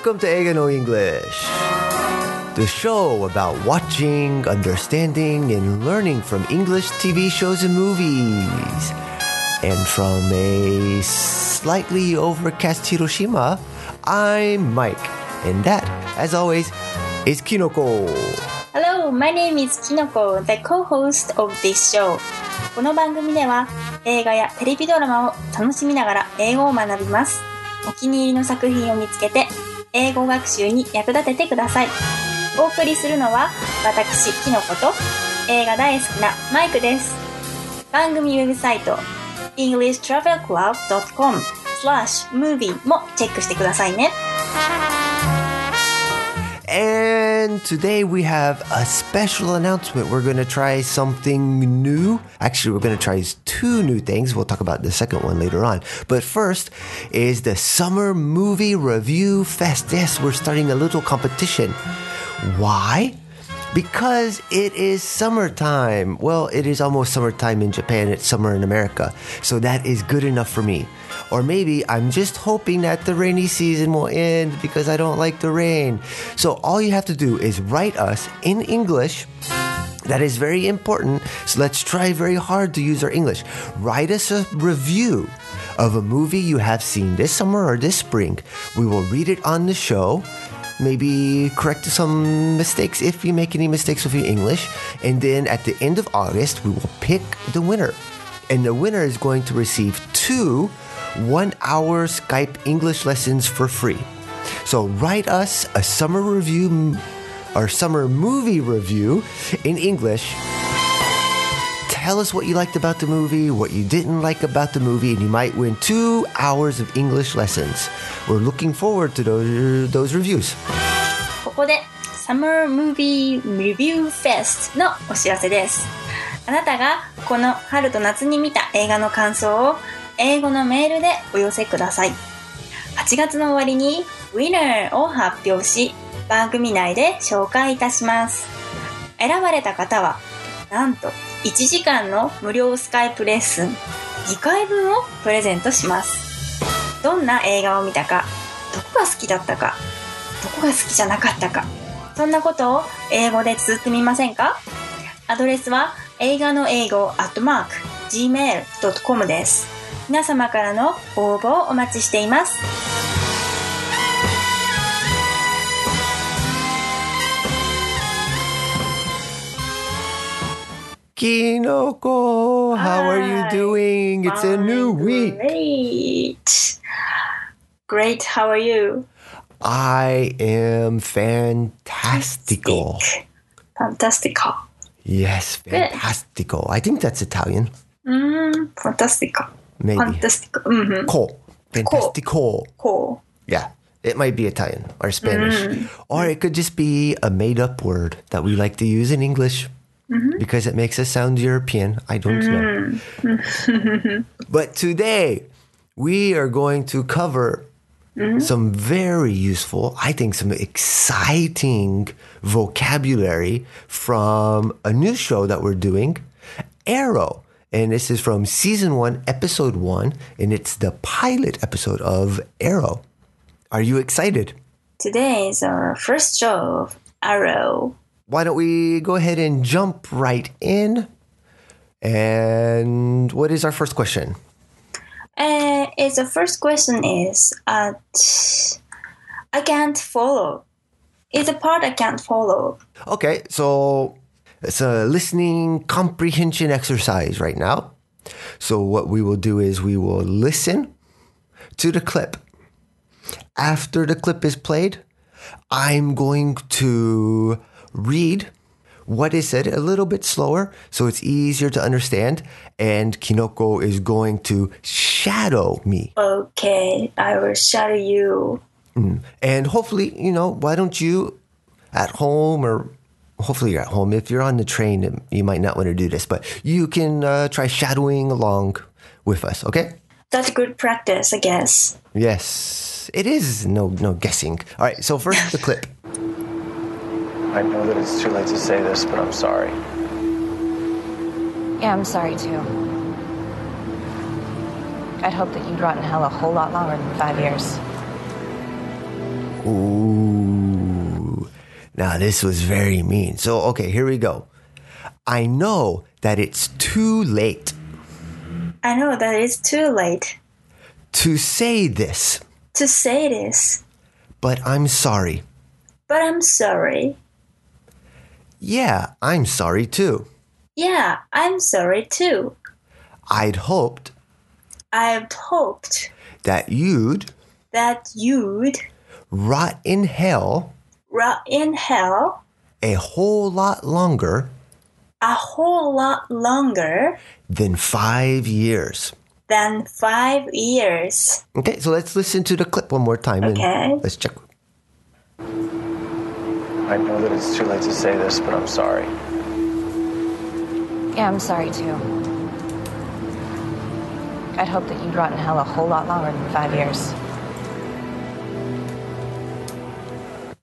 Welcome to Eiga no English, the show about watching, understanding, and learning from English TV shows and movies. And from a slightly overcast Hiroshima, I'm Mike, and that, as always, is Kinoko. Hello, my name is Kinoko, the co-host of this show. この番組では映画やテレビドラマを楽しみながら英語を学びます。お気に入りの作品を見つけて英語学習に役立ててください。お送りするのは私、きのこと映画大好きなマイクです。番組ウェブサイト englishtravelclub.com スラッシュムービーもチェックしてくださいね。And today we have a special announcement. We're going to try something new. Actually, we're going to try two new things. We'll talk about the second one later on. But first is the Summer Movie Review Fest. Yes, we're starting a little competition. Why? Because it is summertime. Well, it is almost summertime in Japan. It's summer in America. So that is good enough for me. Or maybe I'm just hoping that the rainy season will end because I don't like the rain. So all you have to do is write us in English. That is very important. So let's try very hard to use our English. Write us a review of a movie you have seen this summer or this spring. We will read it on the show. Maybe correct some mistakes if you make any mistakes with your English. And then at the end of August, we will pick the winner. And the winner is going to receive two one hour Skype English lessons for free. So write us a summer review or summer movie review in English. Tell us what you liked about the movie, what you didn't like about the movie, and you might win two hours of English lessons. We're looking forward to those, those reviews. ここで Summer Movie Review Fest のお知らせです。あなたがこの春と夏に見た映画の感想を 英語のメールでお寄せください。8月の終わりに Winner を発表し番組内で紹介いたします。選ばれた方はなんと1時間の無料スカイプレッスン2回分をプレゼントします。どんな映画を見たか、どこが好きだったか、どこが好きじゃなかったか、そんなことを英語で綴ってみませんか？アドレスは映画の英語 at mark gmail.com です。皆様からの応募をお待ちしています。Kinoko, how are you doing? It's a new week. Great. Great, how are you? I am fantastical. Fantastical. Yes, fantastical. I think that's Italian. うーん、fantastical. Maybe. Fantastico. Mm-hmm. Co. Fantastico. Co. Yeah. It might be Italian or Spanish. Mm. Or it could just be a made up word that we like to use in English mm-hmm. because it makes us sound European. I don't mm. know. but today, we are going to cover Mm-hmm. some very useful, I think, some exciting vocabulary from a new show that we're doing, Arrow. And this is from season one, episode one, and it's the pilot episode of Arrow. Are you excited? Today is our first show of Arrow. Why don't we go ahead and jump right in? And what is our first question? Uh, it's the first question is uh, I can't follow. It's a part I can't follow. Okay, so it's a listening comprehension exercise right now. So, what we will do is we will listen to the clip. After the clip is played, I'm going to read what is said a little bit slower so it's easier to understand. And Kinoko is going to shadow me. Okay, I will shadow you. Mm. And hopefully, you know, why don't you at home or hopefully you're at home. If you're on the train, you might not want to do this, but you can uh, try shadowing along with us, okay? That's good practice, I guess. Yes, it is. No, no guessing. All right. So first, the clip. I know that it's too late to say this, but I'm sorry. Yeah, I'm sorry too. I'd hoped that you'd rot in hell a whole lot longer than five years. Ooh. Now, this was very mean. So, okay, here we go. I know that it's too late I know that it's too late to say this, to say this, but I'm sorry. but I'm sorry. Yeah, I'm sorry too. Yeah, I'm sorry too. I'd hoped I'd hoped that you'd that you'd rot in hell rot in hell a whole lot longer a whole lot longer than five years. than five years. Okay, so let's listen to the clip one more time Okay. and let's check. I know that it's too late to say this, but I'm sorry. Yeah, I'm sorry too. I'd hoped that you'd rot in hell a whole lot longer than five years.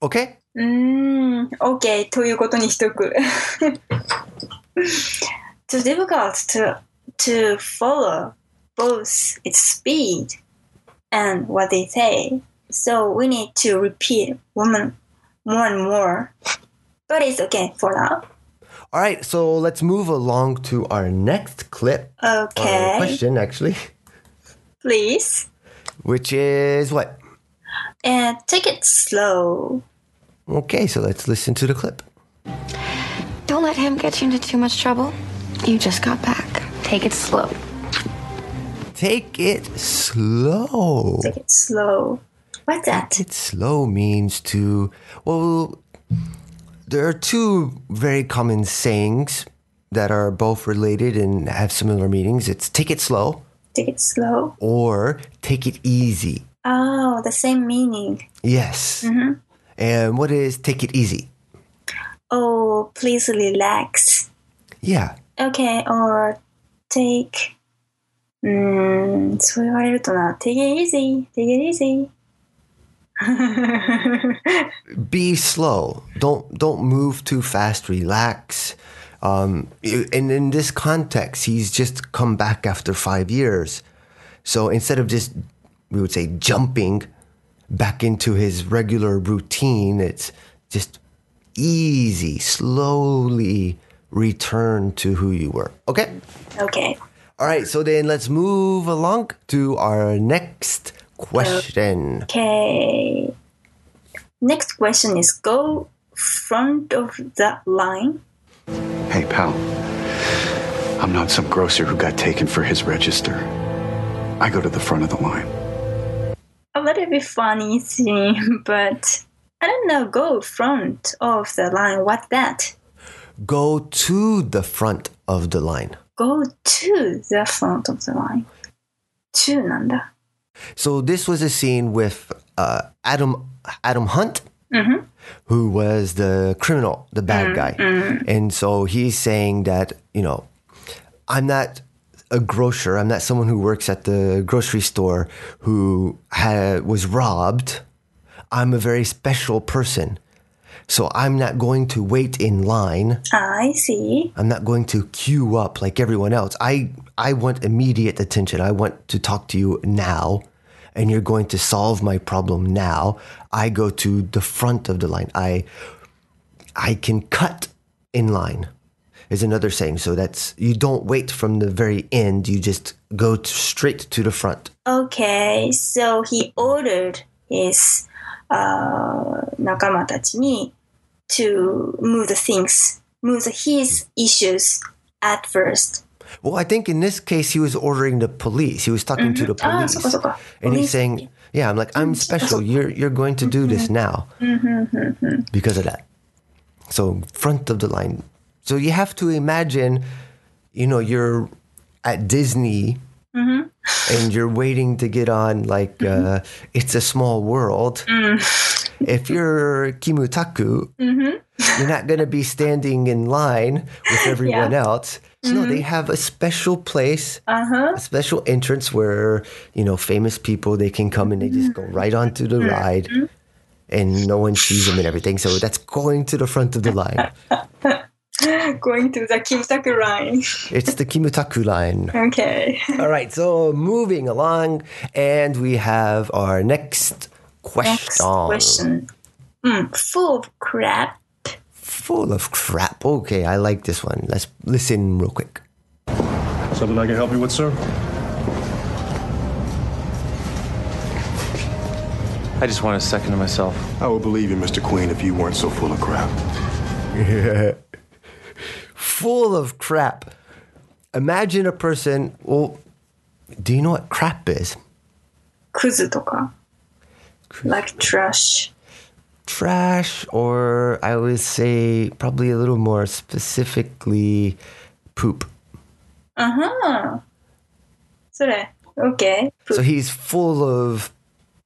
Okay? うーん、OK ということにしとく。Too difficult to, to follow both its speed and what they say. So we need to repeat woman more and more. But it's okay for now. All right, so let's move along to our next clip. Or Okay. question, actually, Please. which is what? And take it slow. Okay, so let's listen to the clip. Don't let him get you into too much trouble. You just got back. Take it slow. Take it slow. Take it slow. What's that? Take it slow means to, well, there are two very common sayings that are both related and have similar meanings. It's take it slow Take it slow. or take it easy. Oh, the same meaning. Yes. And what is take it easy? Oh, please relax. Yeah. Okay, or take. うーん、そう言われるとな。take it easy, take it easy. be slow. Don't don't move too fast. Relax. Um, and in this context, he's just come back after five years. So instead of just we would say jumping back into his regular routine, it's just easy, slowly return to who you were. Okay. Okay. All right. So then let's move along to our next question. Okay. Next question is go front of the line. Hey, pal. I'm not some grocer who got taken for his register. I go to the front of the line. A little bit funny thing, but I don't know. Go front of the line. What's that? Go to the front of the line. Go to the front of the line. toなんだ。 So this was a scene with uh, Adam Adam Hunt, who was the criminal, the bad guy, and so he's saying that you know, I'm not a grocer. I'm not someone who works at the grocery store who had, was robbed. I'm a very special person. So I'm not going to wait in line. I see. I'm not going to queue up like everyone else. I I want immediate attention. I want to talk to you now and you're going to solve my problem now. I go to the front of the line. I I can cut in line is another saying. So that's you don't wait from the very end, you just go to, straight to the front. Okay, so he ordered his uh, nakama tachi to move the things, move his issues at first. Well, I think in this case he was ordering the police. He was talking mm-hmm. to the ah, police, ah, so, so, so. and he's saying, "Yeah, I'm like I'm mm-hmm. special. You're you're going to do this mm-hmm. now mm-hmm. because of that." So front of the line so you have to imagine, you know, you're at Disney. Mm-hmm. And you're waiting to get on like mm-hmm. uh, it's a small world. Mm. If you're Kimutaku, mm-hmm. you're not going to be standing in line with everyone else. So no, they have a special place, uh-huh. a special entrance where you know famous people they can come and they just go right onto the ride, and no one sees them and everything. So that's going to the front of the line. Going to the Kimutaku line. It's the Kimutaku line. Okay. All right, so moving along, and we have our next question. Next question. question. Mm, full of crap. Full of crap. Okay, I like this one. Let's listen real quick. Something I can help you with, sir? I just want a second to myself. I would believe you, Mr. Queen, if you weren't so full of crap. Full of crap. Imagine a person. Well, do you know what crap is? クズとか。like trash. Trash, or I would say probably a little more specifically, poop. あはそれ。OK. So he's full of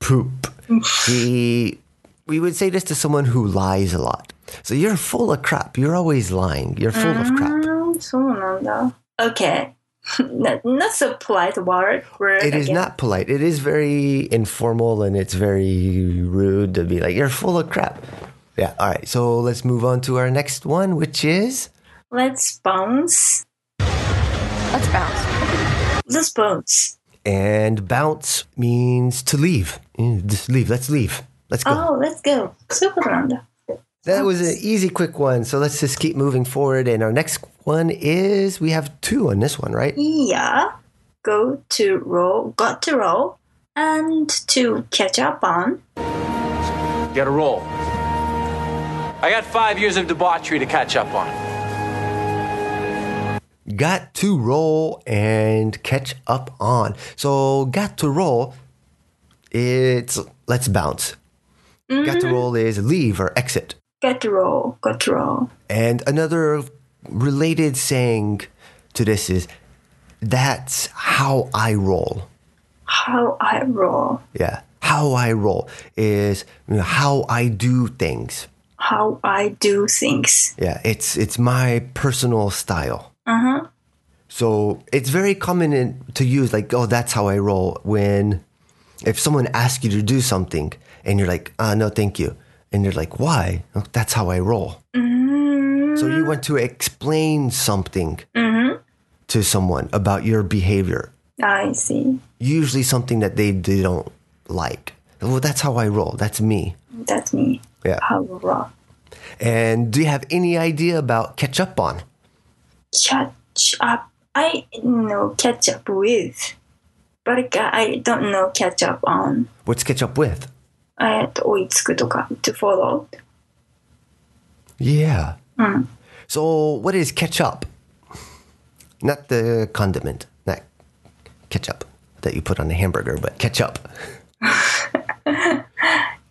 poop. he, we would say this to someone who lies a lot. So you're full of crap. You're always lying. You're full of crap. うんそうなんだ。OK. not, not so polite word. word It is again. not polite. It is very informal and it's very rude to be like, you're full of crap. Yeah. All right. So let's move on to our next one, which is Let's bounce. Let's bounce. Let's bounce. and bounce means to leave. Mm, Just leave. Let's leave. Let's go. Oh, let's go. そういうことなんだ。 That was an easy, quick one. So let's just keep moving forward. And our next one is we have two on this one, right? Yeah. Go to roll, got to roll, and to catch up on. Gotta roll. I got five years of debauchery to catch up on. Got to roll and catch up on. So got to roll, it's let's bounce. Got to mm-hmm. roll is leave or exit. Got to roll, got roll. And another related saying to this is that's how I roll. How I roll, Yeah. How I roll is you know, how I do things. how I do things. Yeah, it's it's my personal style. Uh huh. So it's very common in, to use like, oh, that's how I roll. When if someone asks you to do something and you're like, uh, no, thank you, and you're like, why? "Oh, that's how I roll. Mm-hmm. So you want to explain something mm-hmm. to someone about your behavior, I see. usually something that they, they don't like. Well, that's how I roll. That's me. That's me. Yeah. How I roll. And do you have any idea about catch up on? Catch up. I know catch up with, but I don't know catch up on. What's catch up with? えっと、追いつくとか、to follow. Yeah. So, what is ketchup? Not the condiment, not ketchup that you put on a hamburger, but ketchup.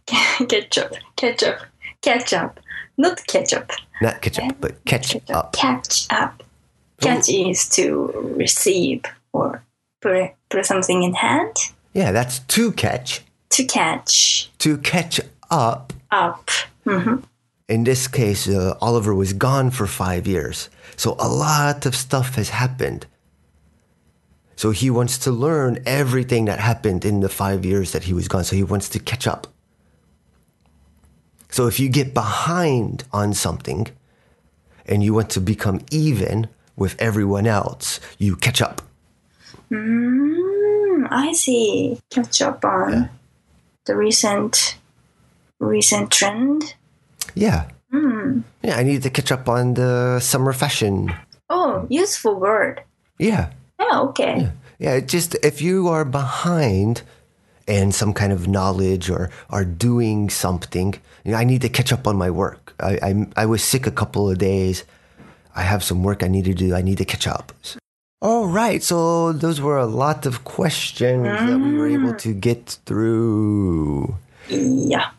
ketchup, ketchup, ketchup, not ketchup. Not ketchup, but catch up. Catch up. Catch is to receive or put put something in hand. Yeah, that's to catch. To catch To catch up. up. In this case, uh, Oliver was gone for five years. So, a lot of stuff has happened. So, he wants to learn everything that happened in the five years that he was gone. So, he wants to catch up. So, if you get behind on something and you want to become even with everyone else, you catch up. Hmm, I see. Catch up on the recent recent trend. Yeah. Hmm. Yeah, I need to catch up on the summer fashion. Oh, useful word. Yeah. Yeah, okay. Yeah, it just if you are behind in some kind of knowledge or are doing something, you know, I need to catch up on my work. I, I I was sick a couple of days. I have some work I need to do. I need to catch up. All right, so those were a lot of questions that we were able mm. to get through, Yeah.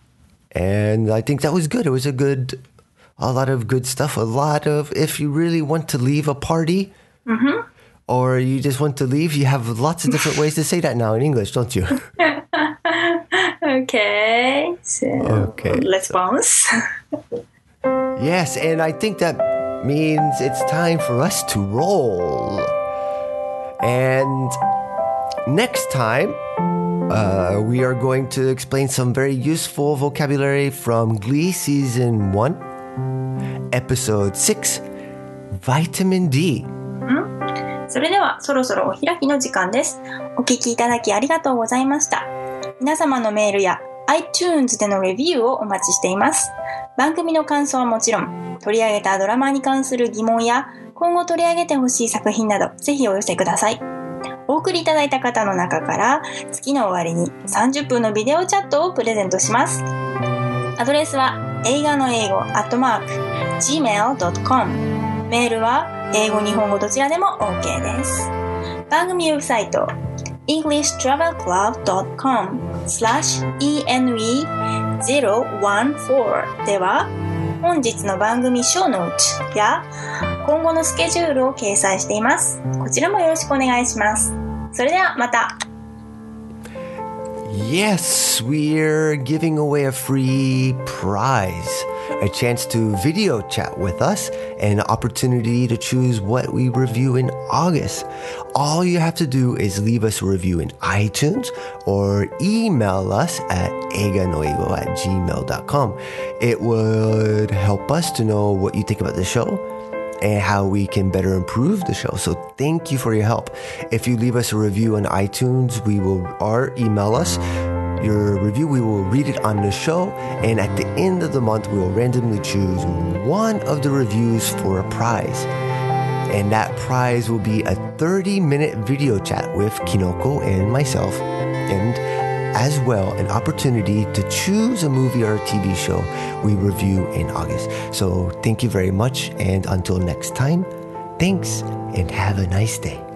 and I think that was good. It was a good, a lot of good stuff. A lot of if you really want to leave a party. Mm-hmm. Or you just want to leave, you have lots of different ways to say that now in English, don't you? Okay. So Okay, let's bounce. Yes, and I think that means it's time for us to roll. And next time, uh, we are going to explain some very useful vocabulary from Glee Season 1, Episode 6 Vitamin D. それではそろそろお開きの時間です。お聞きいただきありがとうございました。皆様のメールや iTunes でのレビューをお待ちしています。番組の感想はもちろん、取り上げたドラマに関する疑問や、今後取り上げてほしい作品など、ぜひお寄せください。お送りいただいた方の中から、月の終わりに30分のビデオチャットをプレゼントします。アドレスは、映画の英語、アットマーク、gmail.com。メールは、英語、日本語どちらでも OK です。番組ウェブサイト、englishtravelclub.com slash env014 では、本日の番組ショーノートや今後のスケジュールを掲載しています。こちらもよろしくお願いします。それではまた。Yes, we're giving away a free prize. A chance to video chat with us, an opportunity to choose what we review in August. All you have to do is leave us a review in iTunes or email us at eiganoeigo at gmail.com. It would help us to know what you think about the show and how we can better improve the show. So thank you for your help. If you leave us a review on iTunes, we will or email us your review. We will read it on the show, and at the end of the month, we will randomly choose one of the reviews for a prize. And that prize will be a 30 minute video chat with Kinoko and myself, and as well an opportunity to choose a movie or a TV show we review in August. So thank you very much, and until next time, thanks and have a nice day.